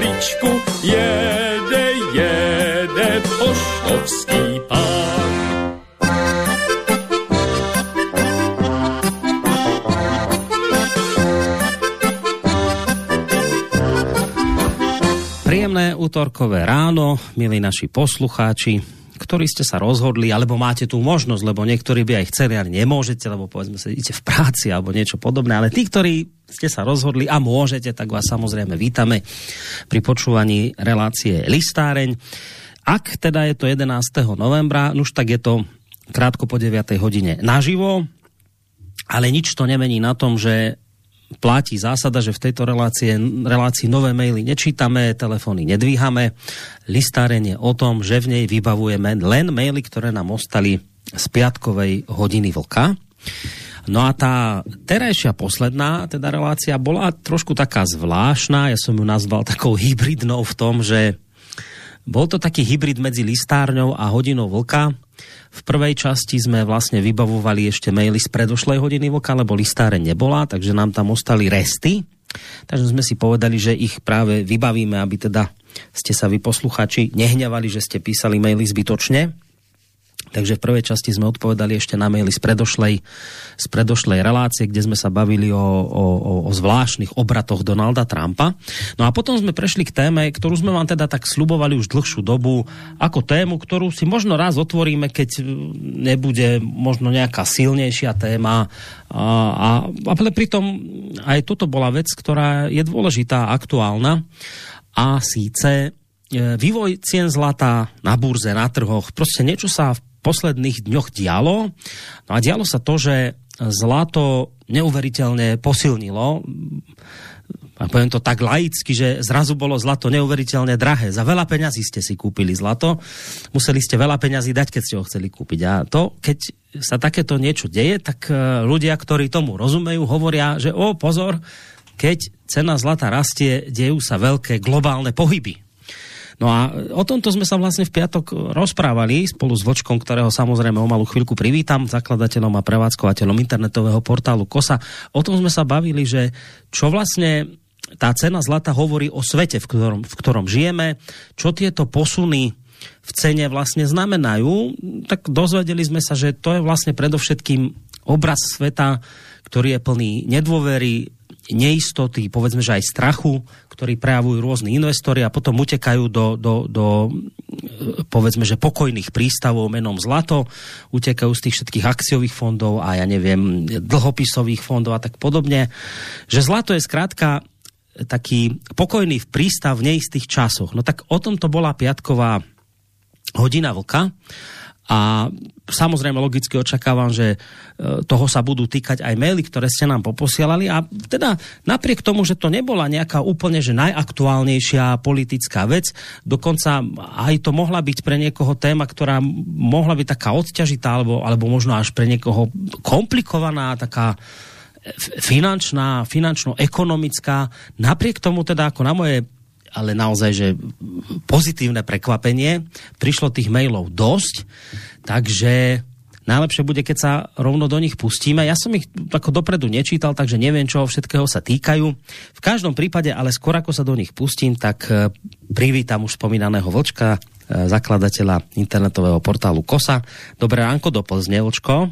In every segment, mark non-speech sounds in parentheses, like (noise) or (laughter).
truhličku, jede, jede poštovský pán. Príjemné útorkové ráno, milí naši poslucháči, ktorí ste sa rozhodli, alebo máte tu možnosť, lebo niektorí by aj chceli, ale nemôžete, lebo povedzme sa, idete v práci alebo niečo podobné, ale tí, ktorí ste sa rozhodli a môžete, tak vás samozrejme vítame pri počúvaní relácie Listáreň. Ak teda je to 11. novembra, už tak je to krátko po 9. hodine naživo, ale nič to nemení na tom, že platí zásada, že v tejto relácie, relácii nové maily nečítame, telefóny nedvíhame. Listárenie o tom, že v nej vybavujeme len maily, ktoré nám ostali z piatkovej hodiny vlka. No a tá terajšia posledná teda relácia bola trošku taká zvláštna, ja som ju nazval takou hybridnou v tom, že bol to taký hybrid medzi listárňou a hodinou vlka, v prvej časti sme vlastne vybavovali ešte maily z predošlej hodiny voka, lebo listáre nebola, takže nám tam ostali resty. Takže sme si povedali, že ich práve vybavíme, aby teda ste sa vy posluchači nehňavali, že ste písali maily zbytočne Takže v prvej časti sme odpovedali ešte na maily z predošlej, z predošlej relácie, kde sme sa bavili o, o, o zvláštnych obratoch Donalda Trumpa. No a potom sme prešli k téme, ktorú sme vám teda tak slubovali už dlhšiu dobu, ako tému, ktorú si možno raz otvoríme, keď nebude možno nejaká silnejšia téma. A, a, ale pritom aj toto bola vec, ktorá je dôležitá, aktuálna. A síce e, vývoj cien zlata na burze, na trhoch. Prostě niečo sa v posledných dňoch dialo. No a dialo sa to, že zlato neuveriteľne posilnilo a poviem to tak laicky, že zrazu bolo zlato neuveriteľne drahé. Za veľa peňazí ste si kúpili zlato, museli ste veľa peňazí dať, keď ste ho chceli kúpiť. A to, keď sa takéto niečo deje, tak e, ľudia, ktorí tomu rozumejú, hovoria, že o pozor, keď cena zlata rastie, dejú sa veľké globálne pohyby. No a o tomto sme sa vlastne v piatok rozprávali spolu s Vočkom, ktorého samozrejme o malú chvíľku privítam, zakladateľom a prevádzkovateľom internetového portálu KOSA. O tom sme sa bavili, že čo vlastne tá cena zlata hovorí o svete, v ktorom, v ktorom žijeme, čo tieto posuny v cene vlastne znamenajú, tak dozvedeli sme sa, že to je vlastne predovšetkým obraz sveta, ktorý je plný nedôvery, neistoty, povedzme, že aj strachu, ktorý prejavujú rôzni investori a potom utekajú do, do, do povedzme, že pokojných prístavov menom zlato, utekajú z tých všetkých akciových fondov a ja neviem, dlhopisových fondov a tak podobne. Že zlato je zkrátka taký pokojný v prístav v neistých časoch. No tak o tom to bola piatková hodina vlka a samozrejme logicky očakávam, že e, toho sa budú týkať aj maily, ktoré ste nám poposielali a teda napriek tomu, že to nebola nejaká úplne že najaktuálnejšia politická vec, dokonca aj to mohla byť pre niekoho téma, ktorá mohla byť taká odťažitá alebo, alebo možno až pre niekoho komplikovaná, taká finančná, finančno-ekonomická. Napriek tomu teda ako na moje ale naozaj, že pozitívne prekvapenie. Prišlo tých mailov dosť, takže najlepšie bude, keď sa rovno do nich pustíme. Ja som ich ako dopredu nečítal, takže neviem, čo všetkého sa týkajú. V každom prípade, ale skôr ako sa do nich pustím, tak e, privítam už spomínaného Vlčka, e, zakladateľa internetového portálu KOSA. Dobré ránko do Plzně, Vlčko.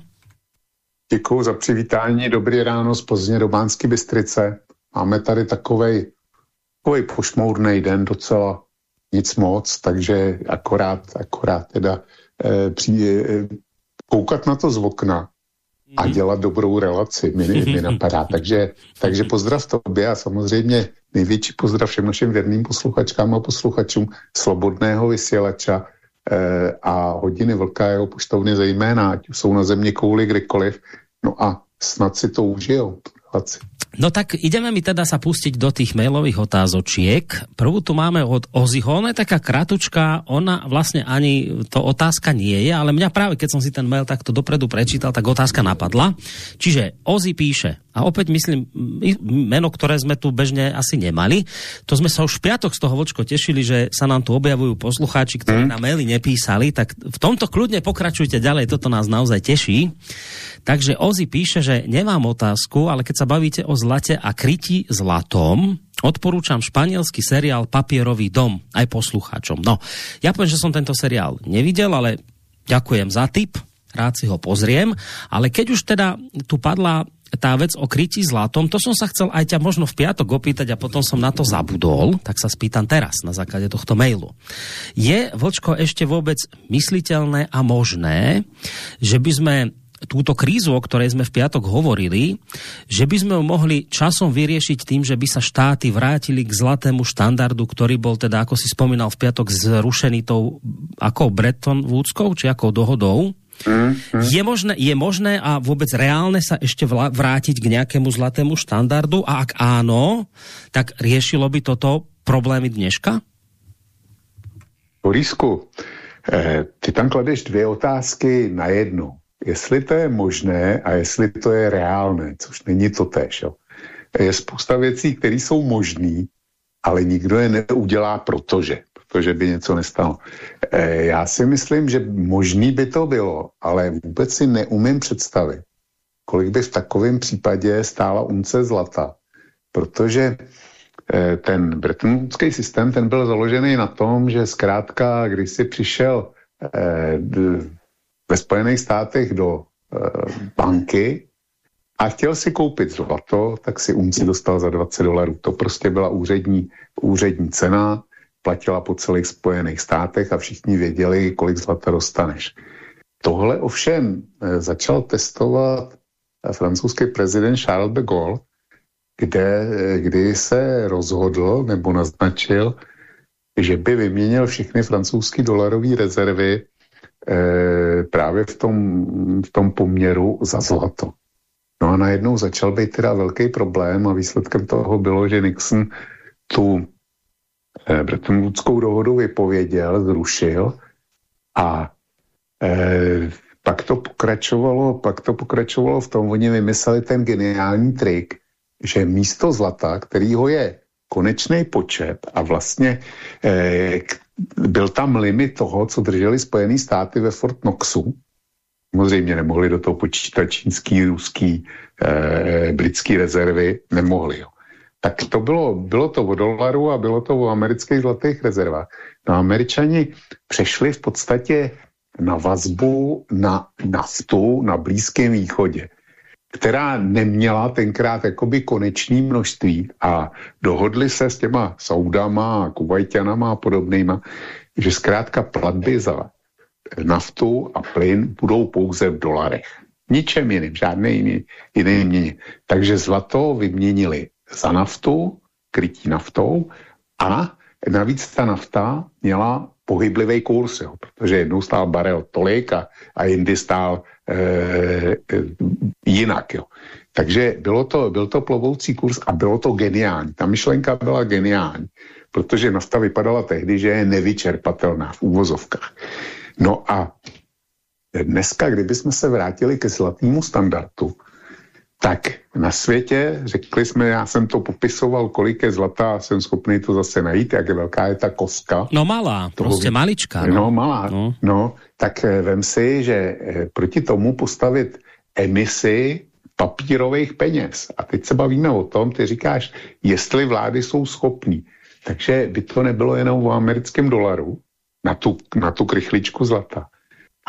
Děkuji za přivítání. Dobrý ráno z Plzně do Bánsky Bystrice. Máme tady takovej takový pošmourný den docela nic moc, takže akorát, akorát teda e, přijde, e, koukat na to z okna a mhm. dělat dobrou relaci mi, mi napadá. (laughs) Takže, takže pozdrav tobě a samozřejmě největší pozdrav všem našim věrným posluchačkám a posluchačům Slobodného vysílača e, a hodiny Vlka jeho poštovny zejména, ať jsou na země kouli kdykoliv. No a snad si to užijou. Relaci. No tak ideme mi teda sa pustiť do tých mailových otázočiek. Prvú tu máme od Oziho, ona je taká kratučka, ona vlastne ani to otázka nie je, ale mňa práve keď som si ten mail takto dopredu prečítal, tak otázka napadla. Čiže Ozi píše, a opäť myslím, meno, ktoré sme tu bežne asi nemali, to sme sa už v piatok z toho vočko tešili, že sa nám tu objavujú poslucháči, ktorí mm. na maily nepísali, tak v tomto kľudne pokračujte ďalej, toto nás naozaj teší. Takže Ozi píše, že nemám otázku, ale keď sa bavíte o zlate a kryti zlatom, odporúčam španielský seriál Papierový dom aj poslucháčom. No, ja poviem, že som tento seriál nevidel, ale ďakujem za tip, rád si ho pozriem, ale keď už teda tu padla tá vec o krytí zlatom, to som sa chcel aj ťa možno v piatok opýtať a potom som na to zabudol, tak sa spýtam teraz na základe tohto mailu. Je, Vlčko, ešte vôbec mysliteľné a možné, že by sme túto krízu, o ktorej sme v piatok hovorili, že by sme ju mohli časom vyriešiť tým, že by sa štáty vrátili k zlatému štandardu, ktorý bol teda, ako si spomínal v piatok, zrušený tou ako Bretton Woodskou, či ako dohodou, Mm, mm. Je, možné, je možné a vůbec reálne sa ešte vrátiť k nejakému zlatému štandardu a ak áno, tak riešilo by toto problémy dneška? Borisku, eh, ty tam kladeš dvě otázky na jednu jestli to je možné a jestli to je reálné, což není to tež. Jo. Je spousta věcí, které jsou možné, ale nikdo je neudělá protože, protože by něco nestalo. E, já si myslím, že možný by to bylo, ale vůbec si neumím představit, kolik by v takovém případě stála unce zlata, protože e, ten Bretton systém, ten byl založený na tom, že zkrátka, když si přišel e, ve Spojených státech do e, banky a chtěl si koupit zlato, tak si unci dostal za 20 dolarů. To prostě byla úřední, úřední cena, platila po celých Spojených státech a všichni věděli, kolik zlata dostaneš. Tohle ovšem e, začal testovat francouzský prezident Charles de Gaulle, kde, e, kdy se rozhodl nebo naznačil, že by vyměnil všechny francouzské dolarové rezervy Eh, právě v tom, v tom poměru za zlato. No a najednou začal být teda velký problém a výsledkem toho bylo, že Nixon tu eh, Bretton Woodskou dohodu vypověděl, zrušil a eh, pak to pokračovalo, pak to pokračovalo v tom, oni vymysleli ten geniální trik, že místo zlata, kterýho je konečný počet a vlastně eh, byl tam limit toho, co drželi Spojené státy ve Fort Knoxu. Samozřejmě nemohli do toho počítat čínský, ruský, eh, britský rezervy, nemohli. Jo. Tak to bylo, bylo to o dolaru a bylo to o amerických zlatých rezervách. No američani přešli v podstatě na vazbu na naftu na Blízkém východě která neměla tenkrát jakoby konečný množství a dohodli se s těma Saudama a Kuvajťanama a podobnýma, že zkrátka platby za naftu a plyn budou pouze v dolarech. Ničem jiným, žádné jiné měně. Takže zlato vyměnili za naftu, krytí naftou a navíc ta nafta měla pohyblivý kurz, jo, protože jednou stál barel tolik a, a jindy stál e, e, jinak. Jo. Takže bylo to, byl to plovoucí kurz a bylo to geniální. Ta myšlenka byla geniální, protože nafta vypadala tehdy, že je nevyčerpatelná v úvozovkách. No a dneska, kdybychom se vrátili ke zlatému standardu, tak na světě, řekli jsme, já jsem to popisoval, kolik je zlata, jsem schopný to zase najít, jak je velká je ta koska. No malá, toho, prostě maličká. No, no malá, no. no. Tak eh, vem si, že eh, proti tomu postavit emisi papírových peněz. A teď se bavíme o tom, ty říkáš, jestli vlády jsou schopní. Takže by to nebylo jenom o americkém dolaru na tu, na tu krychličku zlata,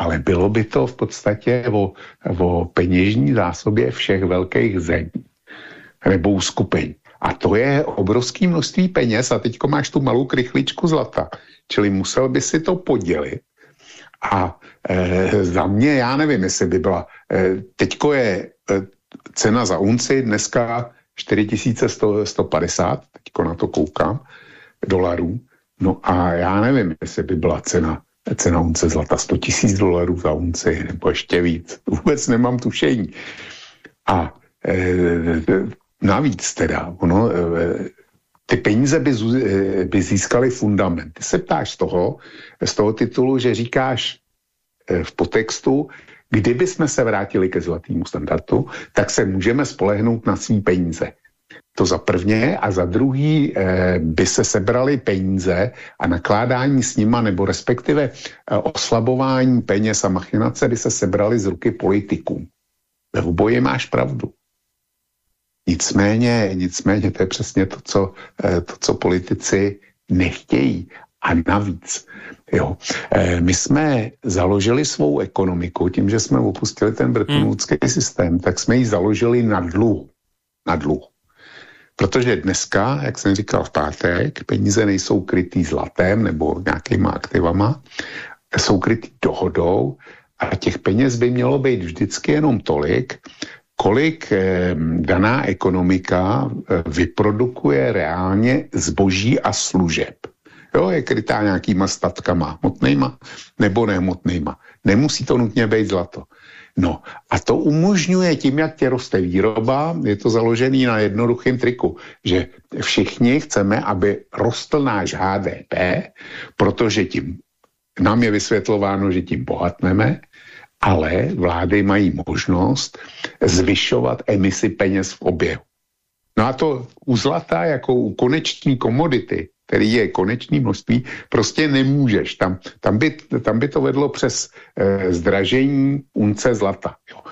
ale bylo by to v podstatě o, o peněžní zásobě všech velkých zemí nebo uskupeň. A to je obrovské množství peněz a teďko máš tu malou krychličku zlata. Čili musel by si to podělit a e, za mě, já nevím, jestli by byla, e, teďko je e, cena za unci dneska 4150, teďko na to koukám, dolarů. No a já nevím, jestli by byla cena cena unce zlata 100 tisíc dolarů za unci, nebo ještě víc. Vůbec nemám tušení. A e, navíc teda, ono, e, ty peníze by, e, by získaly fundament. Ty se ptáš z toho, z toho titulu, že říkáš, eh, v potextu, kdyby jsme se vrátili ke zlatému standardu, tak se můžeme spolehnout na svý peníze. To za prvně a za druhý eh, by se sebrali peníze a nakládání s nima nebo respektive eh, oslabování peněz a machinace by se sebrali z ruky politiků. Ve oboje máš pravdu. Nicméně, nicméně to je přesně to, co, eh, to, co politici nechtějí. A navíc, jo, my jsme založili svou ekonomiku tím, že jsme opustili ten Brettonwoodský hmm. systém, tak jsme ji založili na dluh. Na dluh. Protože dneska, jak jsem říkal v pátek, peníze nejsou krytý zlatem nebo nějakýma aktivama, jsou krytý dohodou a těch peněz by mělo být vždycky jenom tolik, kolik eh, daná ekonomika eh, vyprodukuje reálně zboží a služeb. Jo, je krytá nějakýma statkama, hmotnejma nebo nehmotnejma. Nemusí to nutně být zlato. No a to umožňuje tím, jak tě roste výroba, je to založený na jednoduchém triku, že všichni chceme, aby rostl náš HDP, protože tím nám je vysvětlováno, že tím bohatneme, ale vlády mají možnost zvyšovat emisi peněz v oběhu. No a to u zlata jako u koneční komodity který je konečný množství, prostě nemůžeš. Tam, tam, by, tam by to vedlo přes eh, zdražení unce zlata. Jo.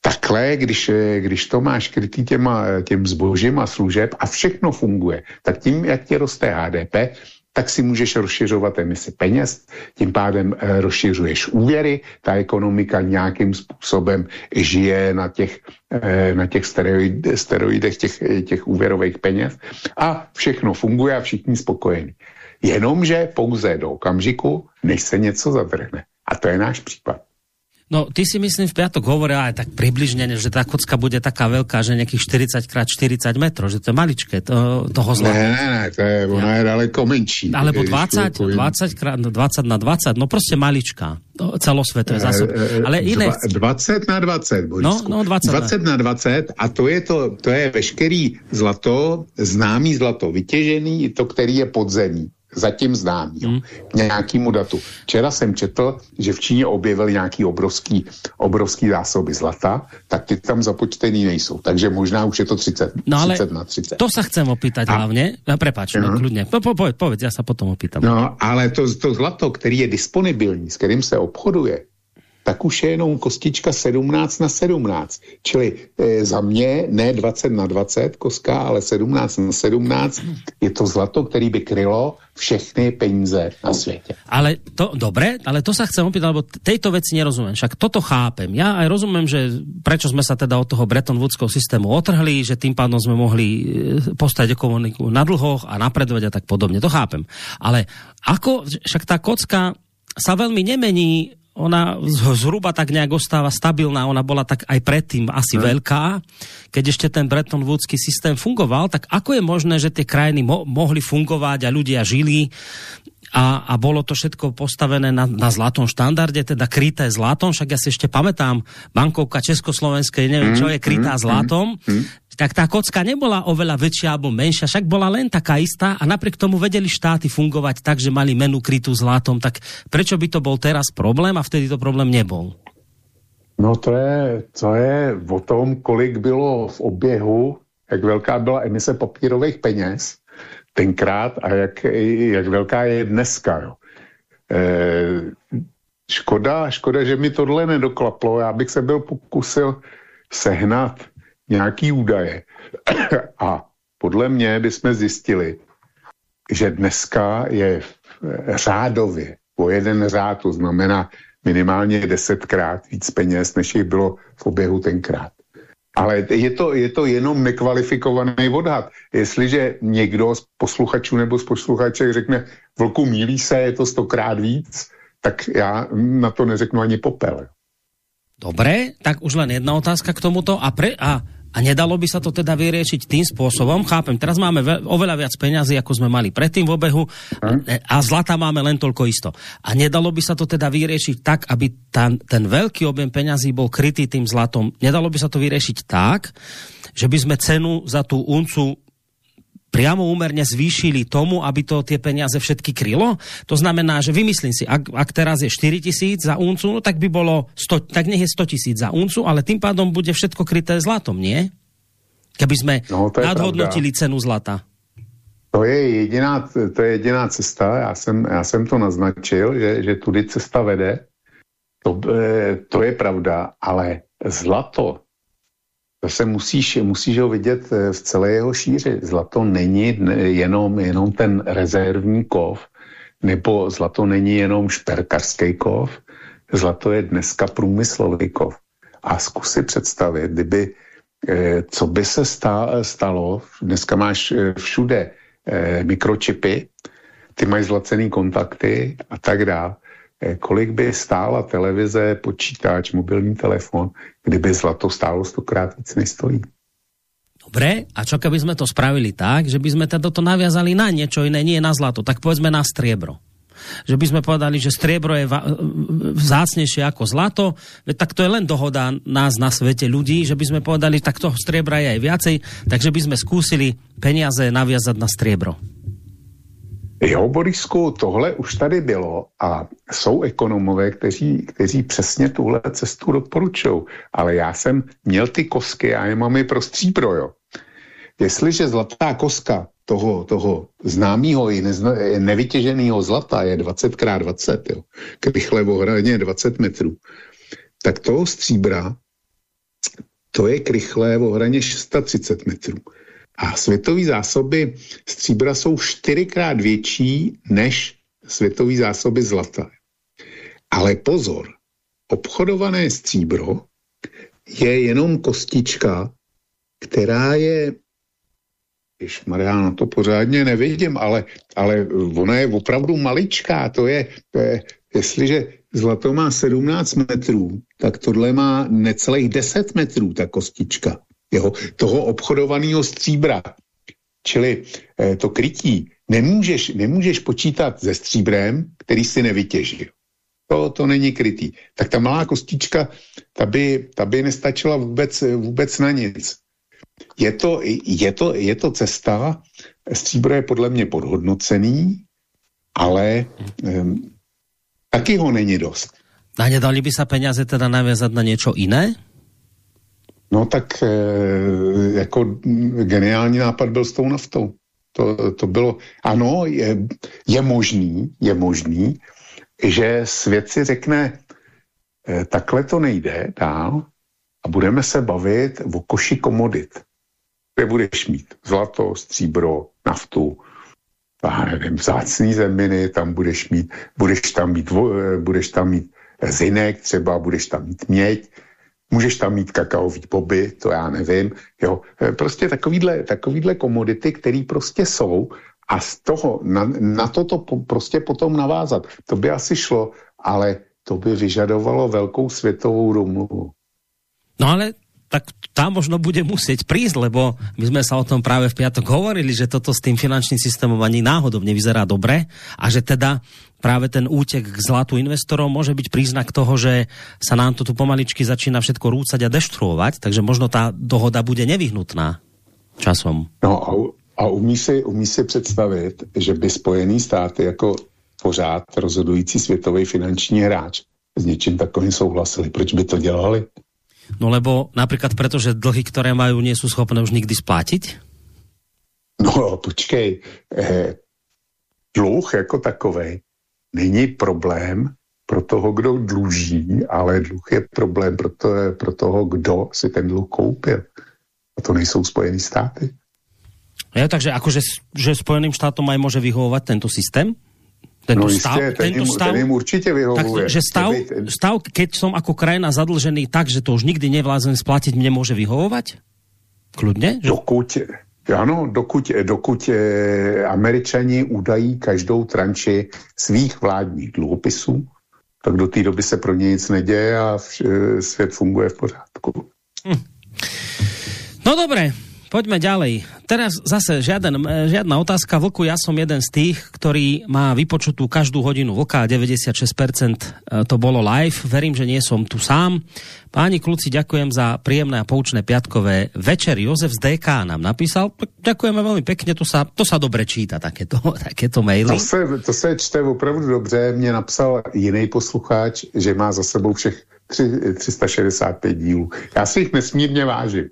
Takhle, když, eh, když to máš krytý těma, těm zbožím a služeb a všechno funguje, tak tím, jak ti roste HDP, tak si můžeš rozšiřovat emisi peněz, tím pádem e, rozšiřuješ úvěry, ta ekonomika nějakým způsobem žije na těch, e, na těch steroid, steroidech těch, těch úvěrových peněz a všechno funguje a všichni spokojení. Jenomže pouze do okamžiku, než se něco zadrhne. A to je náš případ. No, ty si myslím v piatok hovoril aj tak približne, že tá kocka bude taká veľká, že nejakých 40 krát 40 metrov, že to je maličké to, toho zlata. Ne, ne, ne, to je, ona je daleko menší. Alebo 20, 20 krát, 20 na 20, no prostě maličká. To celosvetové zásoby. Ale iné... 20 na 20, Borisku. No, no 20, 20 na 20 a to je to, to je veškerý zlato, známý zlato, vytěžený, to, který je podzemí zatím znám, jo, hmm. k nějakému datu. Včera jsem četl, že v Číně objevili nějaký obrovský, obrovský zásoby zlata, tak ty tam započtený nejsou. Takže možná už je to 30, no ale 30 na 30. To se chcem opýtať a, hlavně. No, uh-huh. no, kludně. Po, po, povedz, já se potom opýtam. No, ale to, to zlato, který je disponibilní, s kterým se obchoduje, tak už je jenom kostička 17 na 17. Čili e, za mě ne 20 na 20 koska, ale 17 na 17 je to zlato, který by krylo všechny peníze na světě. Ale to, dobré, ale to sa chcem opýtať, lebo tejto veci nerozumím. Však toto chápem. Ja aj rozumím, že prečo sme sa teda od toho Bretton Woodského systému otrhli, že tým pádom sme mohli e, postaviť ekonomiku na dlhoch a napredovať a tak podobne. To chápem. Ale ako, však tá kocka sa veľmi nemení ona zhruba tak nějak ostáva stabilná, ona bola tak aj predtým asi hmm. veľká, keď ešte ten Bretton Woodský systém fungoval, tak ako je možné, že tie krajiny mo mohli fungovať a ľudia žili a, a bolo to všetko postavené na, na zlatom štandarde, teda kryté zlatom, však ja si ešte pamätám, bankovka Československej, neviem, čo je krytá mm, zlatom. Tak tá kocka nebola oveľa väčšia alebo menšia, však bola len taká istá a napriek tomu vedeli štáty fungovať tak, že mali menu krytú zlatom, tak prečo by to bol teraz problém a vtedy to problém nebol? No to je, to je o tom, kolik bylo v oběhu, jak velká byla emise papírových peněz tenkrát a jak, jak velká je dneska. Jo. E, škoda, škoda, že mi tohle nedoklaplo. Já bych se byl pokusil sehnat nějaký údaje. (coughs) A podle mě bychom zjistili, že dneska je řádově po jeden řád, to znamená minimálně desetkrát víc peněz, než jich bylo v oběhu tenkrát. Ale je to, je to jenom nekvalifikovaný odhad. Jestliže někdo z posluchačů nebo z posluchaček řekne, vlku mílí se, je to stokrát víc, tak já na to neřeknu ani popel. Dobré, tak už len jedna otázka k tomuto. A, pre, a a nedalo by sa to teda vyriešiť tým spôsobom, chápem, teraz máme ve, oveľa viac peňazí, ako sme mali predtým v obehu a zlata máme len toľko isto. A nedalo by sa to teda vyriešiť tak, aby ta, ten veľký objem peňazí bol krytý tým zlatom. Nedalo by sa to vyriešiť tak, že by sme cenu za tú uncu priamo úmerne zvýšili tomu, aby to tie peniaze všetky krylo? To znamená, že vymyslím si, ak, ak teraz je 4 tisíc za uncu, no tak by bolo 100, tak nech je 100 tisíc za uncu, ale tým pádom bude všetko kryté zlatom, nie? Keby sme no, nadhodnotili pravda. cenu zlata. To je jediná, to je jediná cesta, já jsem, já jsem to naznačil, že, že tudy cesta vede, to, eh, to je pravda, ale zlato, to se musíš, musíš ho vidět eh, v celé jeho šíři. Zlato není jenom, jenom ten rezervní kov, nebo zlato není jenom šperkarský kov, zlato je dneska průmyslový kov. A zkus si představit, kdyby, eh, co by se stalo, dneska máš všude eh, mikročipy, ty mají zlacený kontakty a tak dále. Kolik by stála televize, počítač, mobilní telefon, kdyby zlato stálo stokrát víc, než stojí. Dobre, a čo keby sme to spravili tak, že by sme teda to naviazali na niečo iné, nie na zlato, tak povedzme na striebro. Že by sme povedali, že striebro je vzácnejšie ako zlato, tak to je len dohoda nás na svete ľudí, že by sme povedali, tak toho striebra je aj viacej, takže by sme skúsili peniaze naviazať na striebro. Jo, Borisku, tohle už tady bylo a jsou ekonomové, kteří, kteří přesně tuhle cestu doporučují. Ale já jsem měl ty kosky a je mám i pro stříbro, jo. Jestliže zlatá koska toho, toho známého i nevytěženého zlata je 20x20, jo, krychle v ohradě 20 metrů, tak toho stříbra to je krychlé v ohraně 630 metrů. A světové zásoby stříbra jsou čtyřikrát větší než světové zásoby zlata. Ale pozor, obchodované stříbro je jenom kostička, která je Jež Mariano, to pořádně nevidím, ale, ale ona je opravdu maličká. To je, to je, jestliže zlato má 17 metrů, tak tohle má necelých 10 metrů, ta kostička jeho, toho obchodovaného stříbra. Čili eh, to krytí nemůžeš, nemůžeš počítat se stříbrem, který si nevytěžil. To, to není krytý. Tak ta malá kostička, ta by, ta by nestačila vůbec, vůbec na nic. Je to, je, to, je to cesta, stříbro je podle mě podhodnocený, ale um, taky ho není dost. A nedali by se peněze teda navězat na něco jiné? No tak e, jako geniální nápad byl s tou naftou. To, to bylo, ano, je, je možný, je možný, že svět si řekne, e, takhle to nejde dál a budeme se bavit o koši komodit kde budeš mít zlato, stříbro, naftu, a nevím, vzácný zeminy, tam budeš mít, budeš tam mít, eh, budeš tam mít zinek třeba, budeš tam mít měď, můžeš tam mít kakaový boby, to já nevím, jo, eh, prostě takovýhle, takovýhle komodity, které prostě jsou a z toho, na, na toto po, prostě potom navázat, to by asi šlo, ale to by vyžadovalo velkou světovou domluvu. No ale tak tam možno bude musieť prísť, lebo my sme sa o tom práve v piatok hovorili, že toto s tým finančným systémom ani náhodou nevyzerá dobre a že teda práve ten útek k zlatu investorov môže byť príznak toho, že sa nám to tu pomaličky začína všetko rúcať a deštruovať, takže možno tá dohoda bude nevyhnutná časom. No a, a umí, si, umí si představit, že by Spojený státy jako pořád rozhodující světový finanční hráč s něčím takovým souhlasili. Proč by to dělali? No lebo například preto, že dlhy, které mají, nie sú schopné už nikdy splatit? No počkej, eh, dluh jako takový není problém pro toho, kdo dluží, ale dluh je problém pro, to, pro toho, kdo si ten dluh koupil. A to nejsou Spojené státy. Ja, takže akože, že Spojeným štátom aj môže vyhovovať tento systém? Tento no stav, jistě, tento jim, stav, ten jim určitě vyhovuje. Tak, že stav, stav, keď som ako krajina zadlžený tak, že to už nikdy nevlázem splatiť, mne môže vyhovovať? Kľudne? Dokud, ano, dokud, dokud eh, američani udají každou tranči svých vládních dluhopisů, tak do té doby se pro ně nic neděje a vš, eh, svět funguje v pořádku. Hm. No dobré, poďme ďalej. Teraz zase žiaden, žiadna otázka. Vlku, ja som jeden z tých, ktorý má vypočutú každú hodinu Vlka, 96% e, to bolo live. Verím, že nie som tu sám. Páni kluci, ďakujem za príjemné a poučné piatkové večer. Jozef z DK nám napísal. Ďakujeme veľmi pekne, to sa, to sa dobre číta, takéto, (laughs) takéto maily. To se, to se čte opravdu dobře. Mě napsal jiný posluchač, že má za sebou všech 365 dílů. Já si jich nesmírně vážím.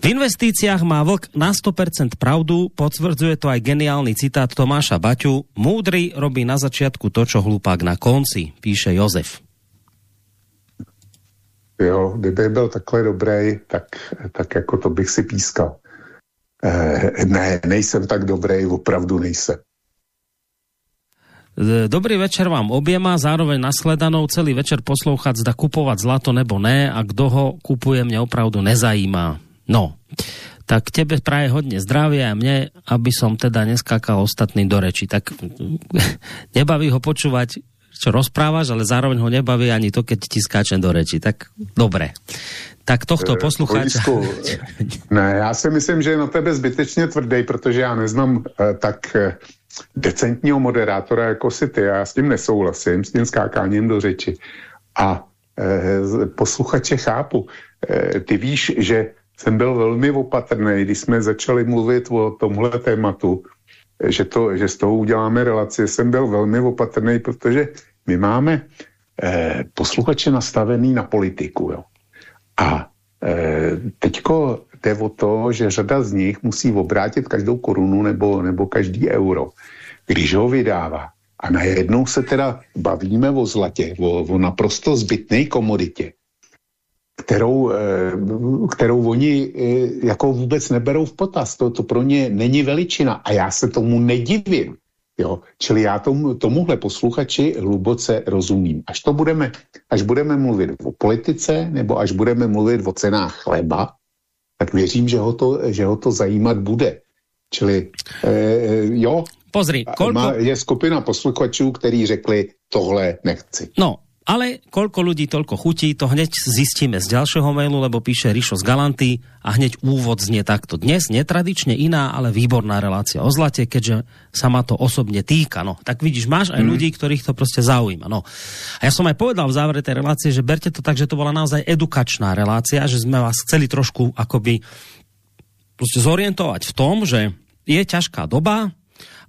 V investíciách má Vlk na 100% pravdu, potvrdzuje to aj geniálny citát Tomáša Baťu. Múdry robí na začiatku to, čo hlupák na konci, píše Jozef. Jo, kdyby byl takhle dobrý, tak, tak jako to bych si pískal. Eh, ne, nejsem tak dobrý, opravdu nejsem. Dobrý večer vám objema, zároveň nasledanou celý večer poslouchat, zda kupovat zlato nebo ne a kdo ho kupuje, mě opravdu nezajímá. No, tak tebe praje hodně zdraví a mne, aby som teda neskákal ostatný do reči. Tak (laughs) nebaví ho počúvať, čo rozprávaš, ale zároveň ho nebaví ani to, keď ti skáčem do reči. Tak dobre. Tak tohto eh, poslucháča... (laughs) ne, já si myslím, že je na tebe zbytečně tvrdý, protože já neznám eh, tak eh, decentního moderátora jako si ty. Já s tím nesouhlasím, s tím skákáním do řeči. A posluchače chápu. Ty víš, že jsem byl velmi opatrný, když jsme začali mluvit o tomhle tématu, že, to, že z toho uděláme relaci. Jsem byl velmi opatrný, protože my máme e, posluchače nastavený na politiku. Jo. A e, teďko jde o to, že řada z nich musí obrátit každou korunu nebo, nebo každý euro, když ho vydává. A najednou se teda bavíme o zlatě, o, o naprosto zbytné komoditě, kterou, eh, kterou oni eh, jako vůbec neberou v potaz. To, to pro ně není veličina. A já se tomu nedivím. Jo? Čili já tomu, tomuhle posluchači hluboce rozumím. Až to budeme, až budeme mluvit o politice, nebo až budeme mluvit o cenách chleba, tak věřím, že ho to, že ho to zajímat bude. Čili e, jo, Pozri, kolko... je skupina posluchačů, který řekli, tohle nechci. No, ale koľko ľudí, toľko chutí, to hneď zistíme z ďalšieho mailu, lebo píše Rišo z Galanty a hneď úvod znie takto. Dnes netradične iná, ale výborná relácia o zlate, keďže sa ma to osobne týka. No, tak vidíš, máš aj hmm. ľudí, ktorých to prostě zaujíma. No. A ja som aj povedal v závere tej relácie, že berte to tak, že to bola naozaj edukačná relácia, že sme vás chceli trošku akoby prostě zorientovať v tom, že je ťažká doba,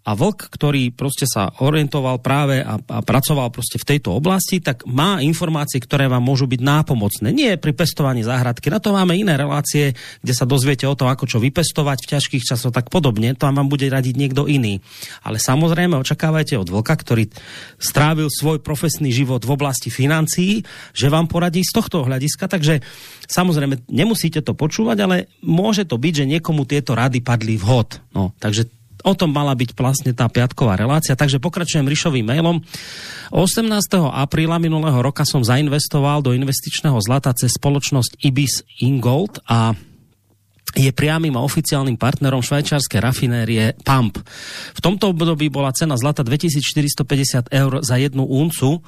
a vlk, ktorý prostě sa orientoval práve a, a pracoval prostě v tejto oblasti, tak má informácie, ktoré vám môžu byť nápomocné. Nie pri pestovaní záhradky, na to máme iné relácie, kde sa dozviete o tom, ako čo vypestovať v ťažkých časoch, tak podobne, to vám bude radiť niekto iný. Ale samozrejme očakávajte od vlka, ktorý strávil svoj profesný život v oblasti financií, že vám poradí z tohto hľadiska, takže samozrejme nemusíte to počúvať, ale môže to byť, že niekomu tieto rady padli vhod. No, takže O tom mala byť vlastne tá piatková relácia, takže pokračujem Rišovým mailom. 18. apríla minulého roka som zainvestoval do investičného zlata cez spoločnosť Ibis Ingold a je priamým a oficiálnym partnerom švajčiarskej rafinérie PAMP. V tomto období bola cena zlata 2450 eur za jednu úncu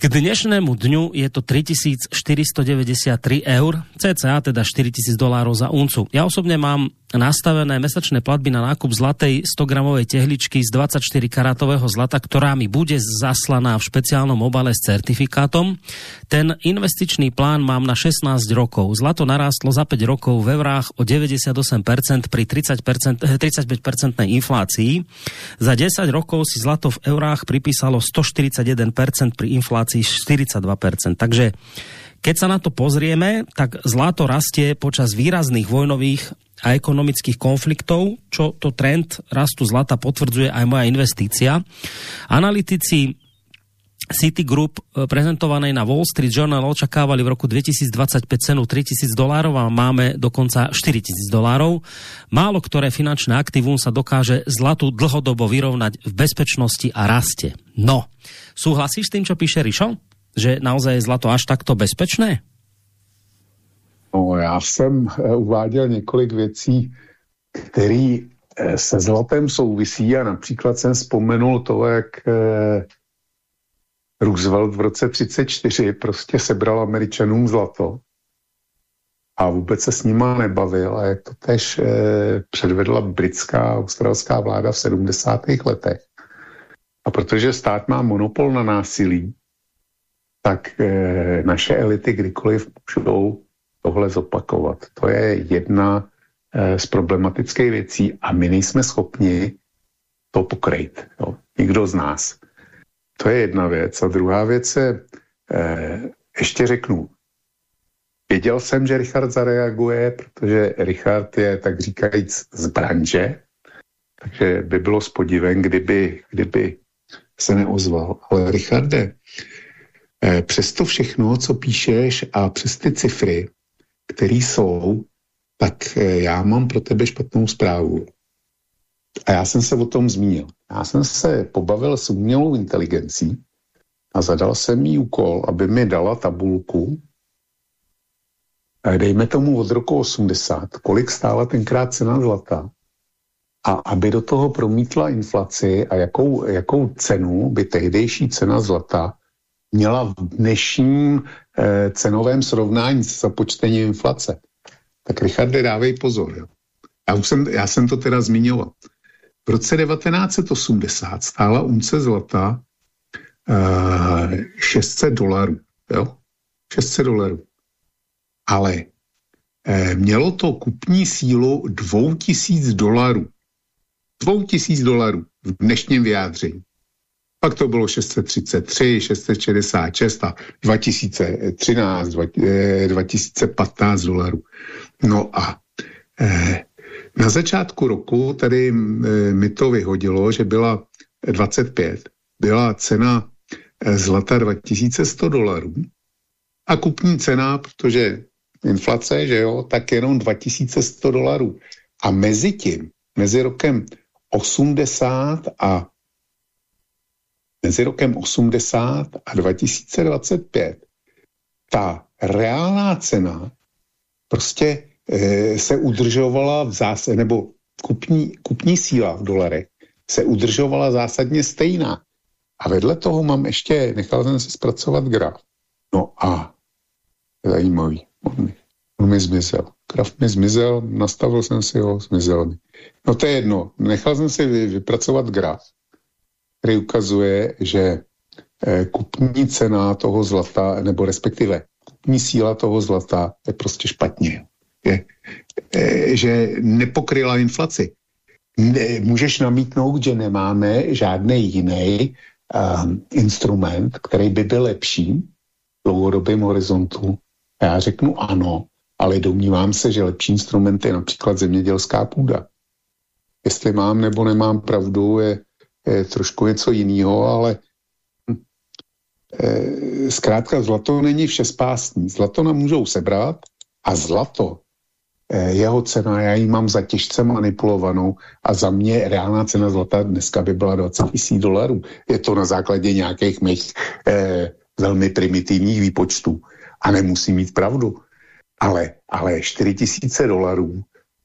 k dnešnému dňu je to 3493 eur, cca teda 4000 dolárov za uncu. Ja osobne mám nastavené mesačné platby na nákup zlatej 100 gramovej tehličky z 24 karatového zlata, ktorá mi bude zaslaná v špeciálnom obale s certifikátom. Ten investičný plán mám na 16 rokov. Zlato narástlo za 5 rokov v eurách o 98% pri 30%, 35% inflácii. Za 10 rokov si zlato v eurách pripísalo 141% pri inflácii 42%. Takže keď sa na to pozrieme, tak zlato rastie počas výrazných vojnových a ekonomických konfliktov, čo to trend rastu zlata potvrdzuje aj moja investícia. Analytici Citigroup eh, prezentovanej na Wall Street Journal očakávali v roku 2025 cenu 3000 dolárov a máme dokonca 4000 dolárov. Málo ktoré finančné aktivum sa dokáže zlatu dlhodobo vyrovnať v bezpečnosti a raste. No, súhlasíš s tým, čo píše Rišo? Že naozaj je zlato až takto bezpečné? No, já jsem eh, uváděl několik věcí, které eh, se zlatem souvisí a například jsem vzpomenul to, jak Roosevelt v roce 34 prostě sebral američanům zlato a vůbec se s nima nebavil a jak to tež eh, předvedla britská a australská vláda v 70. letech. A protože stát má monopol na násilí, tak eh, naše elity kdykoliv můžou tohle zopakovat. To je jedna eh, z problematických věcí a my nejsme schopni to pokrejt. Jo. Nikdo z nás. To je jedna věc. A druhá věc je, eh, ještě řeknu, věděl jsem, že Richard zareaguje, protože Richard je, tak říkajíc, z branže, takže by bylo s podivem, kdyby, kdyby se neozval. Ale Richarde, eh, přes to všechno, co píšeš a přes ty cifry, které jsou, tak eh, já mám pro tebe špatnou zprávu. A já jsem se o tom zmínil. Já jsem se pobavil s umělou inteligencí a zadal jsem jí úkol, aby mi dala tabulku, eh, dejme tomu od roku 80, kolik stála tenkrát cena zlata a aby do toho promítla inflaci a jakou, jakou cenu by tehdejší cena zlata měla v dnešním eh, cenovém srovnání s započtením inflace. Tak Richarde, dávej pozor. Jo. Já, už jsem, já jsem to teda zmiňoval. V roce 1980 stála unce zlata eh, 600 dolarů. Jo? 600 dolarů. Ale eh, mělo to kupní sílu 2000 dolarů. 2000 dolarů v dnešním vyjádření. Pak to bylo 633, 666 a 2013, 2015 dolarů. No a eh, na začátku roku tady eh, mi to vyhodilo, že byla 25. Byla cena eh, zlata 2100 dolarů a kupní cena, protože inflace, že jo, tak jenom 2100 dolarů. A mezi tím, mezi rokem 80 a mezi rokem 80 a 2025 ta reálná cena prostě e, se udržovala v zásadě, nebo kupní, kupní síla v dolarech se udržovala zásadně stejná. A vedle toho mám ještě, nechal jsem si zpracovat graf. No a zajímavý, on mi, on mi zmizel. Graf mi zmizel, nastavil jsem si ho, zmizel mi. No to je jedno. Nechal jsem si vypracovat graf, který ukazuje, že eh, kupní cena toho zlata, nebo respektive kupní síla toho zlata je prostě špatně. Je, eh, že nepokryla inflaci. Ne, můžeš namítnout, že nemáme žádný jiný um, instrument, který by byl lepší v dlouhodobém horizontu. A já řeknu ano, ale domnívám se, že lepší instrument je například zemědělská půda. Jestli mám nebo nemám pravdu, je, je trošku něco jiného, ale e, zkrátka zlato není všespásný. Zlato nám můžou sebrat a zlato, e, jeho cena, já ji mám za těžce manipulovanou a za mě reálná cena zlata dneska by byla 20 000 dolarů. Je to na základě nějakých mých e, velmi primitivních výpočtů a nemusí mít pravdu. Ale, ale 4 tisíce dolarů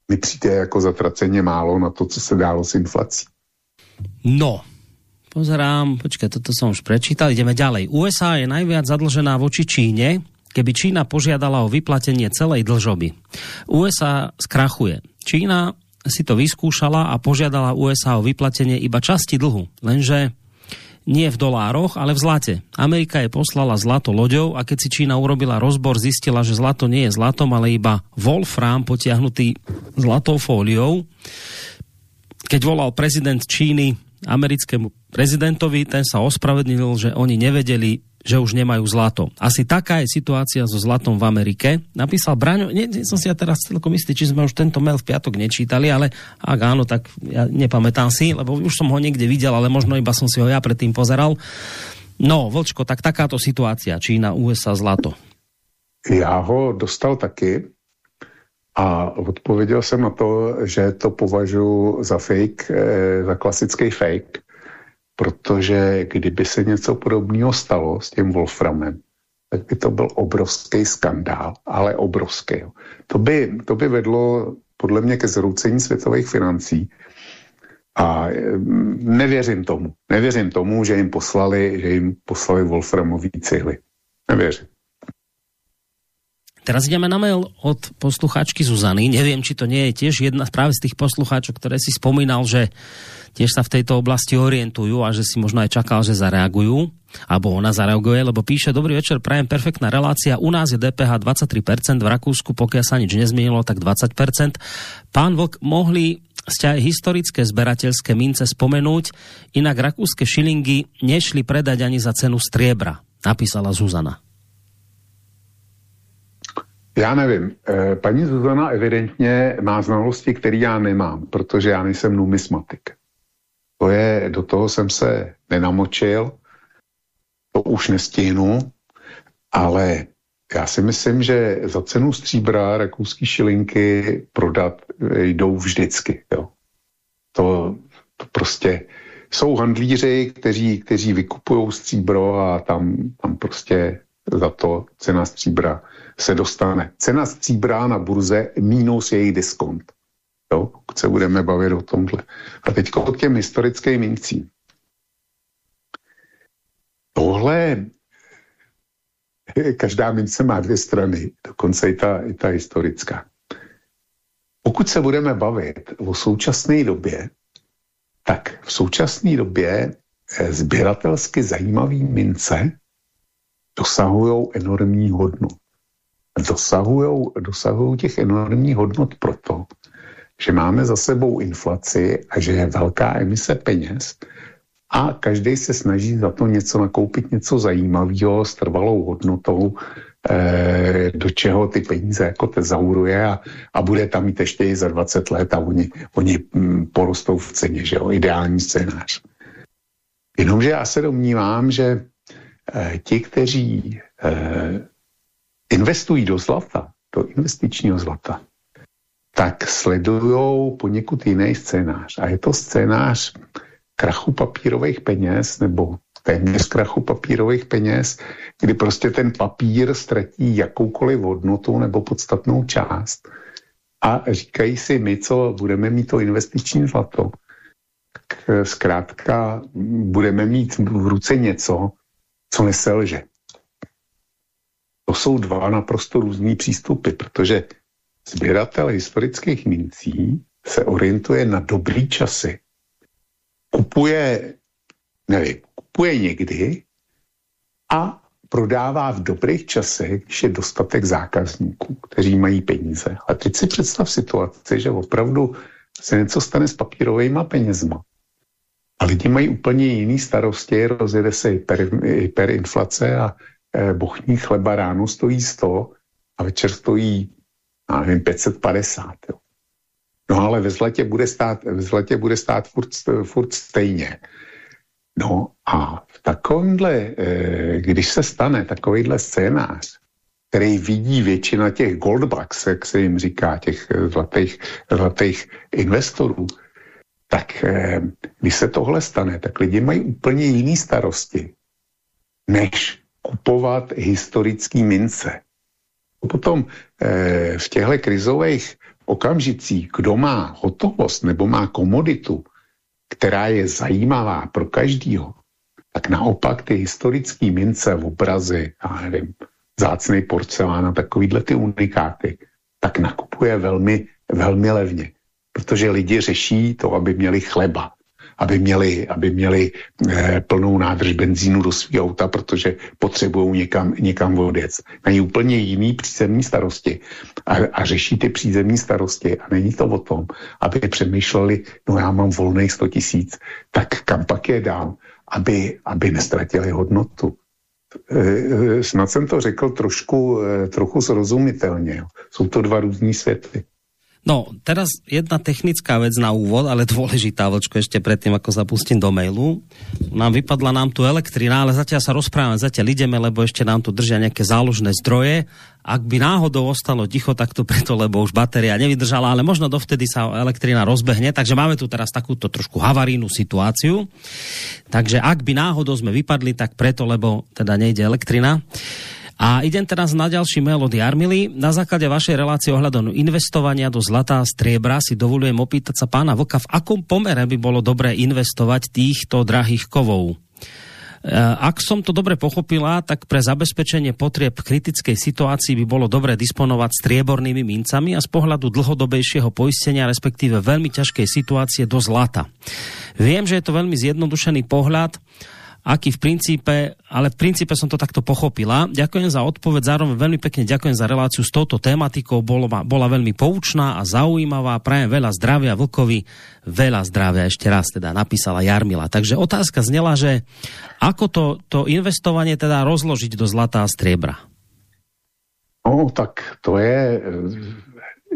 mi přijde jako zatraceně málo na to, co se dálo s inflací. No, pozerám, počkej, toto som už prečítal, ideme ďalej. USA je najviac zadlžená voči Číne, keby Čína požiadala o vyplatenie celej dlžoby. USA skrachuje. Čína si to vyskúšala a požiadala USA o vyplatenie iba časti dlhu, lenže nie v dolároch, ale v zlate. Amerika je poslala zlato loďou a keď si Čína urobila rozbor, zistila, že zlato nie je zlatom, ale iba wolfram potiahnutý zlatou fóliou. Keď volal prezident Číny americkému prezidentovi, ten sa ospravedlnil, že oni nevedeli, že už nemajú zlato. Asi taká je situácia so zlatom v Amerike. Napísal Braňo, nie, nie som si ja teraz celkom istý, či sme už tento mail v piatok nečítali, ale ak áno, tak ja nepamätám si, lebo už som ho niekde videl, ale možno iba som si ho ja predtým pozeral. No, Vlčko, tak takáto situácia, Čína, USA, zlato. Já ho dostal taky a odpověděl jsem na to, že to považuji za fake, eh, za klasický fake, protože kdyby se něco podobného stalo s tím Wolframem, tak by to byl obrovský skandál, ale obrovský. To by, to by vedlo podle mě ke zroucení světových financí a mm, nevěřím tomu. Nevěřím tomu, že jim poslali, že jim poslali Wolframový cihly. Nevěřím. Teraz ideme na mail od poslucháčky Zuzany. Neviem, či to nie je tiež jedna práve z tých poslucháčov, ktoré si spomínal, že tiež sa v tejto oblasti orientujú a že si možno aj čakal, že zareagujú. Alebo ona zareaguje, lebo píše, dobrý večer, prajem perfektná relácia. U nás je DPH 23%, v Rakúsku, pokiaľ sa nič nezmienilo, tak 20%. Pán Vlk, mohli ste aj historické zberateľské mince spomenúť, inak rakúske šilingy nešli predať ani za cenu striebra, napísala Zuzana. Já nevím. Eh, paní Zuzana evidentně má znalosti, které já nemám, protože já nejsem numismatik. To je, do toho jsem se nenamočil, to už nestihnu, ale já si myslím, že za cenu stříbra rakouský šilinky prodat eh, jdou vždycky. Jo. To, to prostě jsou handlíři, kteří, kteří vykupují stříbro a tam, tam prostě za to cena stříbra se dostane. Cena stříbra na burze minus její diskont. Jo, se budeme bavit o tomhle. A teď k těm historickým mincím. Tohle každá mince má dvě strany, dokonce i ta, i ta historická. Pokud se budeme bavit o současné době, tak v současné době eh, sběratelsky zajímavé mince dosahují enormní hodnot. Dosahují těch enormních hodnot proto, že máme za sebou inflaci a že je velká emise peněz a každý se snaží za to něco nakoupit, něco zajímavého s trvalou hodnotou, eh, do čeho ty peníze jako tezauruje a, a bude tam mít ještě i za 20 let a oni, oni hm, porostou v ceně, že jo, ideální scénář. Jenomže já se domnívám, že eh, ti, kteří eh, investují do zlata, do investičního zlata, tak sledují poněkud jiný scénář. A je to scénář krachu papírových peněz nebo téměř krachu papírových peněz, kdy prostě ten papír ztratí jakoukoliv hodnotu nebo podstatnou část a říkají si my, co budeme mít to investiční zlato, tak zkrátka budeme mít v ruce něco, co neselže. Jsou dva naprosto různý přístupy, protože sběratel historických mincí se orientuje na dobrý časy. Kupuje, nevím, kupuje někdy a prodává v dobrých časech, když je dostatek zákazníků, kteří mají peníze. A teď si představ situaci, že opravdu se něco stane s papírovými penězma. A lidi mají úplně jiný starosti, rozjede se hyper, hyperinflace a bochní chleba ráno stojí 100 a večer stojí já nevím, 550. Jo. No ale ve zlatě bude stát, ve zlatě bude stát furt, furt stejně. No a v takovémhle, eh, když se stane takovýhle scénář, který vidí většina těch goldbucks, jak se jim říká, těch eh, zlatých, zlatých investorů, tak eh, když se tohle stane, tak lidi mají úplně jiný starosti, než kupovat historický mince. Potom eh, v těchto krizových okamžicích, kdo má hotovost nebo má komoditu, která je zajímavá pro každýho, tak naopak ty historické mince, obrazy, já nevím, zácný porcelán a takovýhle ty unikáty, tak nakupuje velmi, velmi levně. Protože lidi řeší to, aby měli chleba aby měli, aby měli eh, plnou nádrž benzínu do svého auta, protože potřebují někam, někam odjet. Mají úplně jiný přízemní starosti a, a řeší ty přízemní starosti a není to o tom, aby přemýšleli, no já mám volných 100 tisíc, tak kam pak je dám, aby, aby nestratili hodnotu. Eh, eh, snad jsem to řekl trošku, trochu srozumitelně. Jsou to dva různý světy. No, teraz jedna technická vec na úvod, ale dôležitá, Vlčko, ešte predtým, ako zapustím do mailu. Nám vypadla nám tu elektrina, ale zatiaľ sa rozprávame, zatiaľ ideme, lebo ešte nám tu držia nejaké záložné zdroje. Ak by náhodou ostalo ticho, tak to preto, lebo už batéria nevydržala, ale možno dovtedy sa elektrina rozbehne, takže máme tu teraz takúto trošku havarijnú situáciu. Takže ak by náhodou sme vypadli, tak preto, lebo teda nejde elektrina. A idem teraz na ďalší mail od Jarmily. Na základe vašej relácie ohľadom investovania do zlatá a striebra si dovolujem opýtať sa pána Vlka, v akom pomere by bolo dobré investovať týchto drahých kovov? ak som to dobre pochopila, tak pre zabezpečenie potrieb kritickej situácii by bolo dobre disponovať striebornými mincami a z pohľadu dlhodobejšieho poistenia, respektíve veľmi ťažkej situácie do zlata. Viem, že je to veľmi zjednodušený pohľad, aký v princípe, ale v princípe som to takto pochopila. Ďakujem za odpoveď, zároveň veľmi pekne ďakujem za reláciu s touto tematikou, bolo, bola veľmi poučná a zaujímavá, prajem veľa zdravia Vlkovi, veľa zdravia ešte raz teda napísala Jarmila. Takže otázka znela, že ako to, to investovanie teda rozložiť do zlata a striebra? No, tak to je...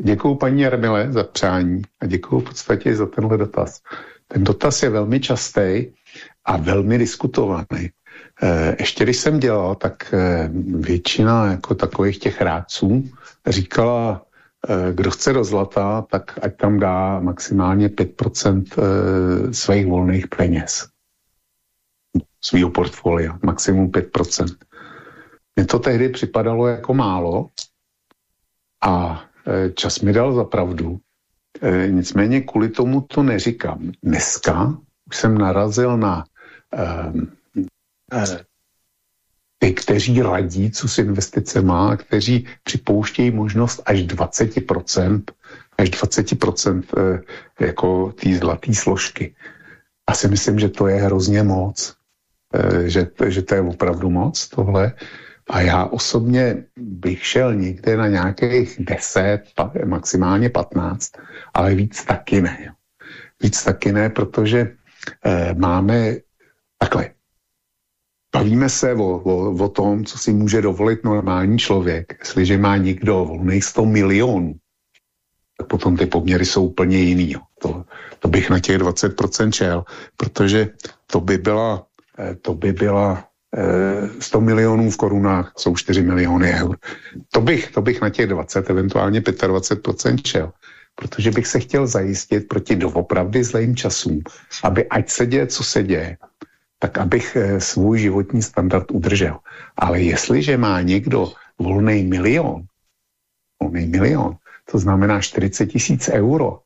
Děkuji paní Jarmile za přání a děkuji v podstatě za tenhle dotaz. Ten dotaz je velmi častý a velmi diskutovaný. Eh, ještě když jsem dělal, tak eh, většina jako takových těch rádců říkala, eh, kdo chce do zlata, tak ať tam dá maximálně 5% svých volných peněz. Svýho portfolia, maximum 5%. Mně to tehdy připadalo jako málo a čas mi dal za pravdu. Nicméně kvůli tomu to neříkám. Dneska už jsem narazil na ty, kteří radí, co s investice má, kteří připouštějí možnost až 20%, až 20% eh, jako té zlaté složky. A si myslím, že to je hrozně moc. Eh, že, že to je opravdu moc tohle. A já osobně bych šel někde na nějakých 10, maximálně 15, ale víc taky ne. Víc taky ne, protože eh, máme Takhle. Bavíme se o, o, o tom, co si může dovolit normální člověk. Jestliže má někdo volných 100 milionů, tak potom ty poměry jsou úplně jiný. To, to bych na těch 20% šel, protože to by byla, eh, to by byla 100 eh, milionů v korunách, jsou 4 miliony eur. To bych, to bych na těch 20, eventuálně 25% šel protože bych se chtěl zajistit proti doopravdy zlým časům, aby ať se děje, co se děje, tak abych eh, svůj životní standard udržel. Ale jestliže má někdo volný milion, volný milion, to znamená 40 tisíc euro,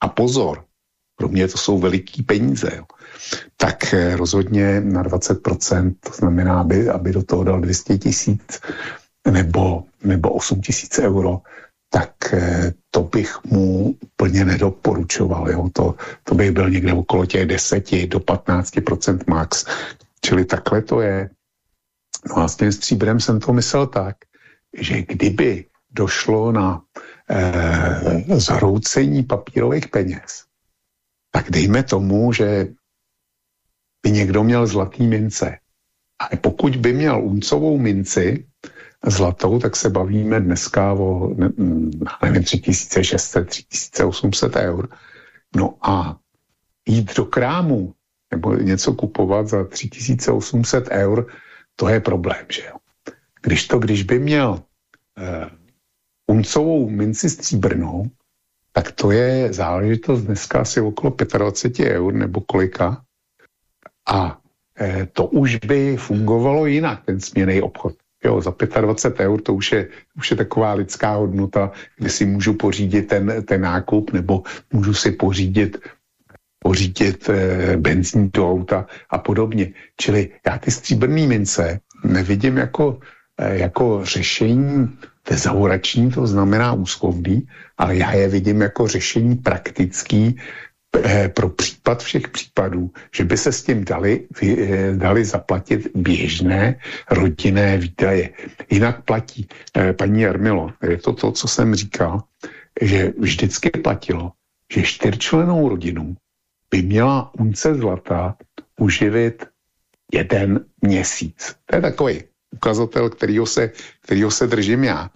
a pozor, pro mě to jsou veliký peníze, jo, tak eh, rozhodně na 20%, to znamená, aby, aby do toho dal 200 tisíc nebo, nebo 8 tisíc euro, tak eh, to bych mu úplně nedoporučoval. Jo? To, to bych byl někde okolo těch 10 do 15% max. Čili takhle to je. No a s tím stříbrem jsem to myslel tak, že kdyby došlo na eh, zhroucení papírových peněz, tak dejme tomu, že by někdo měl zlatý mince. A pokud by měl uncovou minci, zlatou, tak se bavíme dneska o, nevím, 3600, 3800 eur. No a jít do krámu nebo něco kupovat za 3800 eur, to je problém, že jo. Když to, když by měl uh, uncovou minci stříbrnou, tak to je záležitost dneska asi okolo 25 eur nebo kolika. A eh, to už by fungovalo jinak, ten směný obchod. Jo, za 25 eur to už je, už je taková lidská hodnota, kde si můžu pořídit ten, ten nákup nebo můžu si pořídit pořídit e, benzín do auta a podobně. Čili já ty stříbrné mince nevidím jako, e, jako řešení tezaurační, to znamená úschovný, ale já je vidím jako řešení praktický, Eh, pro případ všech případů, že by se s tím dali, eh, dali zaplatit běžné rodinné výdaje. Jinak platí, eh, paní Jarmilo, je to to, co jsem říkal, že vždycky platilo, že čtyřčlenou rodinu by měla unce zlata uživit jeden měsíc. To je takový ukazatel, kterýho se, kterýho se držím já.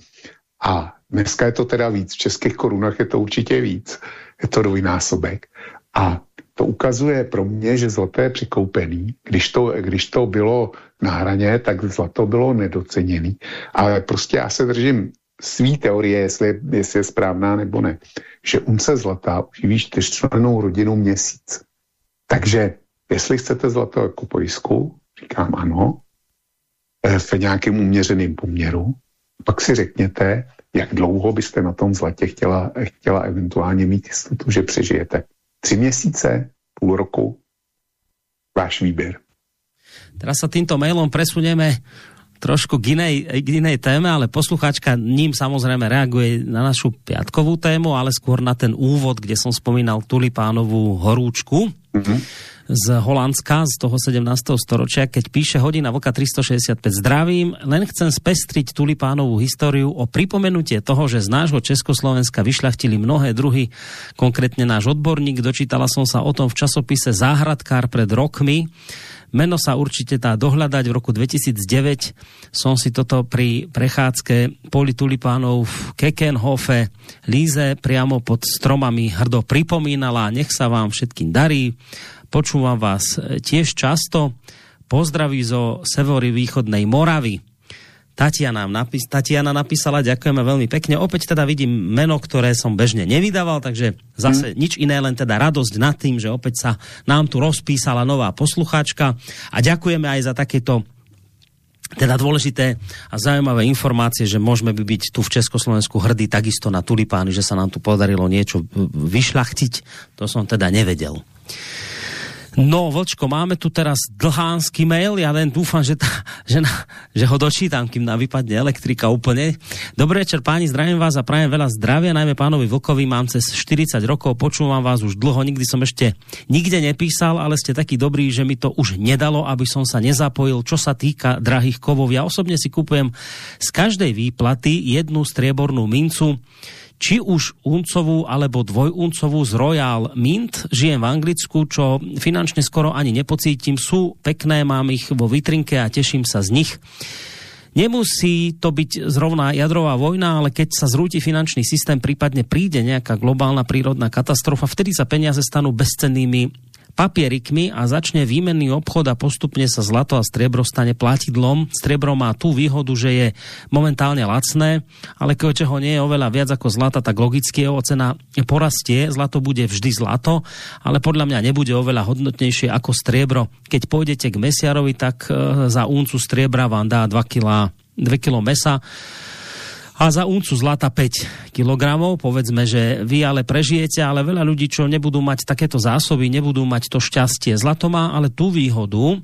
A dneska je to teda víc, v českých korunách je to určitě víc je to dvojnásobek. A to ukazuje pro mě, že zlato je přikoupený. Když to, když to bylo na hraně, tak zlato bylo nedoceněný. Ale prostě já se držím svý teorie, jestli, jestli je správná nebo ne, že unce zlata uživí čtyřčlenou rodinu měsíc. Takže jestli chcete zlato jako pojistku, říkám ano, eh, v nějakém uměřeném poměru, pak si řekněte, jak dlouho byste na tom zlatě chtěla, chtěla eventuálně mít jistotu, že přežijete. Tři měsíce, půl roku, váš výběr. teraz sa týmto mailom presunieme trošku k inej, k inej téme, ale poslucháčka ním samozrejme reaguje na našu piatkovú tému, ale skôr na ten úvod, kde som spomínal tulipánovú horúčku. Mm-hmm z Holandska z toho 17. storočia, keď píše hodina vlka 365 zdravím, len chcem spestriť tulipánovú históriu o pripomenutie toho, že z nášho Československa vyšľachtili mnohé druhy, konkrétne náš odborník, dočítala som sa o tom v časopise Záhradkár pred rokmi, Meno sa určite dá dohľadať. V roku 2009 som si toto pri prechádzke poli tulipánov v Kekenhofe Líze priamo pod stromami hrdo pripomínala. Nech sa vám všetkým darí. Počúvam vás tiež často. Pozdraví zo severy východnej Moravy. Tatiana, napis, Tatiana napísala, ďakujeme veľmi pekne. Opäť teda vidím meno, ktoré som bežne nevydával, takže zase hmm. nič iné, len teda radosť nad tým, že opäť sa nám tu rozpísala nová poslucháčka a ďakujeme aj za takéto teda dôležité a zaujímavé informácie, že môžeme by byť tu v Československu hrdí takisto na tulipány, že sa nám tu podarilo niečo vyšľachtiť. To som teda nevedel. No, Vlčko, máme tu teraz dlhánsky mail, ja len dúfam, že, ta, že, na, že ho dočítam, kým na vypadne elektrika úplne. Dobrý večer, páni, zdravím vás a prajem veľa zdravia, najmä pánovi Vlkovi, mám cez 40 rokov, počúvam vás už dlho, nikdy som ešte nikde nepísal, ale ste taký dobrý, že mi to už nedalo, aby som sa nezapojil, čo sa týka drahých kovov. Ja osobne si kupujem z každej výplaty jednu striebornú mincu, či už uncovú alebo dvojuncovú z Royal Mint. Žijem v Anglicku, čo finančne skoro ani nepocítim. Sú pekné, mám ich vo vitrinke a teším sa z nich. Nemusí to byť zrovna jadrová vojna, ale keď sa zrúti finančný systém, prípadne príde nejaká globálna prírodná katastrofa, vtedy sa peniaze stanú bezcennými papierikmi a začne výmenný obchod a postupne sa zlato a striebro stane platidlom. Striebro má tú výhodu, že je momentálne lacné, ale keďže ho nie je oveľa viac ako zlata, tak logicky jeho cena porastie. Zlato bude vždy zlato, ale podľa mňa nebude oveľa hodnotnejšie ako striebro. Keď pôjdete k mesiarovi, tak eh, za úncu striebra vám dá 2 kg 2 kg mesa a za uncu zlata 5 kg. Povedzme, že vy ale prežijete, ale veľa ľudí, čo nebudú mať takéto zásoby, nebudú mať to šťastie. Zlato má ale tú výhodu,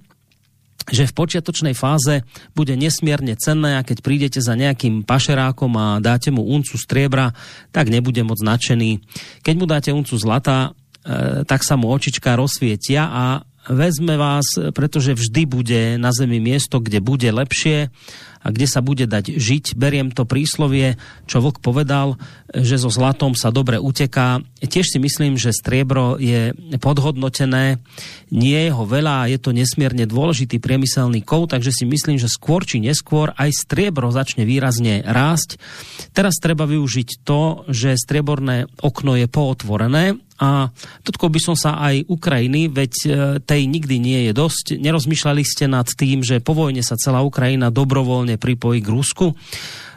že v počiatočnej fáze bude nesmierne cenné a keď prídete za nejakým pašerákom a dáte mu uncu striebra, tak nebude moc nadšený. Keď mu dáte uncu zlata, e, tak sa mu očička rozsvietia a vezme vás, pretože vždy bude na zemi miesto, kde bude lepšie a kde sa bude dať žiť. Beriem to príslovie, čo Vlk povedal, že so zlatom sa dobre uteká. Tiež si myslím, že striebro je podhodnotené, nie je ho veľa je to nesmierne dôležitý priemyselný kov, takže si myslím, že skôr či neskôr aj striebro začne výrazne rásť. Teraz treba využiť to, že strieborné okno je pootvorené a dotkol by som sa aj Ukrajiny, veď e, tej nikdy nie je dosť. Nerozmýšľali ste nad tým, že po vojne sa celá Ukrajina dobrovoľne pripojí k Rusku?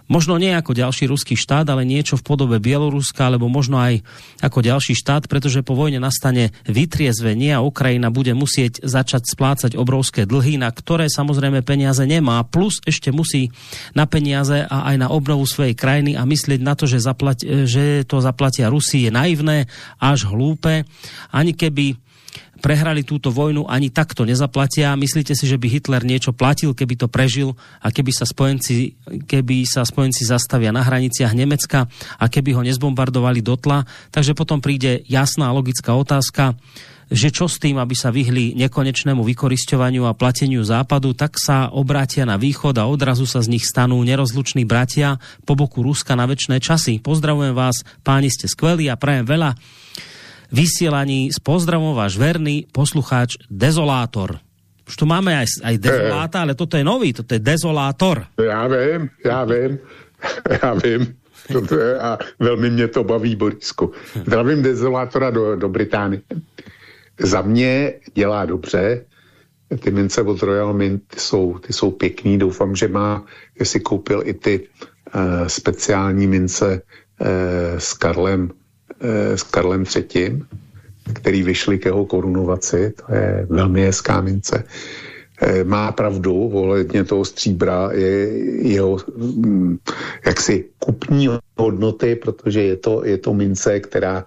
Možno nie ako ďalší ruský štát, ale niečo v podobe Bieloruska, alebo možno aj ako ďalší štát, pretože po vojne nastane vytriezvenie a Ukrajina bude musieť začať splácať obrovské dlhy, na ktoré samozrejme peniaze nemá. Plus ešte musí na peniaze a aj na obnovu svojej krajiny a myslieť na to, že, zaplať, že to zaplatia Rusi je naivné, až hlúpe. Ani keby prehrali túto vojnu, ani takto nezaplatia. Myslíte si, že by Hitler niečo platil, keby to prežil a keby sa spojenci, keby sa spojenci zastavia na hraniciach Nemecka a keby ho nezbombardovali dotla? Takže potom príde jasná logická otázka, že čo s tým, aby sa vyhli nekonečnému vykorisťovaniu a plateniu západu, tak sa obrátia na východ a odrazu sa z nich stanú nerozluční bratia po boku Ruska na väčšie časy. Pozdravujem vás, páni ste skvelí a prajem veľa vysielaní s pozdravom váš verný poslucháč Dezolátor. Už tu máme aj, aj Dezoláta, ale toto je nový, toto je Dezolátor. Já vím, já vím, (laughs) já vím. je, a velmi mě to baví, Borisku. Zdravím Dezolátora do, do Británie. Za mě dělá dobře, ty mince od Royal Mint ty jsou, ty jsou pěkný, doufám, že má, jestli koupil i ty uh, speciální mince uh, s Karlem Eh, s Karlem III., který vyšli k jeho korunovaci, to je velmi hezká mince. Eh, má pravdu, ohledně toho stříbra je jeho hm, jaksi kupní hodnoty, protože je to, je to mince, která,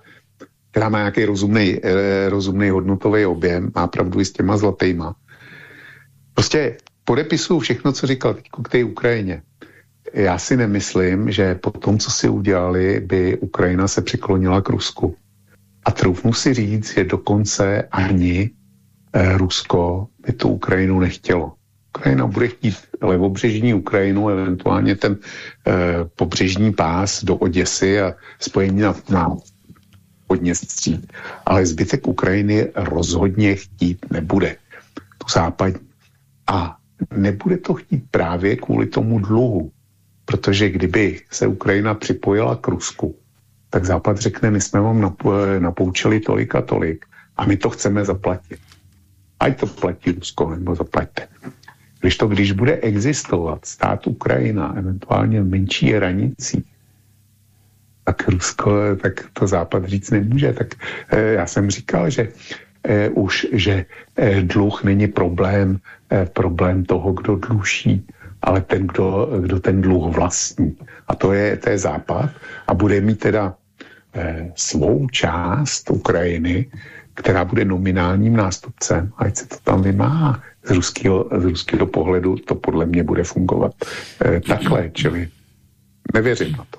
která má nějaký rozumný, eh, rozumný hodnotový objem, má pravdu i s těma zlatýma. Prostě podepisuju všechno, co říkal teď k té Ukrajině. Já si nemyslím, že po tom, co si udělali, by Ukrajina se přiklonila k Rusku. A troufnu si říct, že dokonce ani eh, Rusko by tu Ukrajinu nechtělo. Ukrajina bude chtít levobřežní Ukrajinu, eventuálně ten eh, pobřežní pás do Oděsy a spojení na, na Podněstří. Ale zbytek Ukrajiny rozhodně chtít nebude. Tu západní. A nebude to chtít právě kvůli tomu dluhu. Protože kdyby se Ukrajina připojila k Rusku, tak Západ řekne, my jsme vám napoučili tolik a tolik a my to chceme zaplatit. Ať to platí Rusko, nebo zaplaťte. Když to, když bude existovat stát Ukrajina, eventuálně v menší hranicí, tak Rusko, tak to Západ říct nemůže. Tak eh, já jsem říkal, že eh, už, že eh, dluh není problém, eh, problém toho, kdo dluší, ale ten, kdo, kdo ten dluh vlastní. A to je, to je Západ a bude mít teda eh, svou část Ukrajiny, která bude nominálním nástupcem, ať se to tam vymáhá. Z ruského, z ruského pohledu to podle mě bude fungovat eh, takhle, čili nevěřím na to.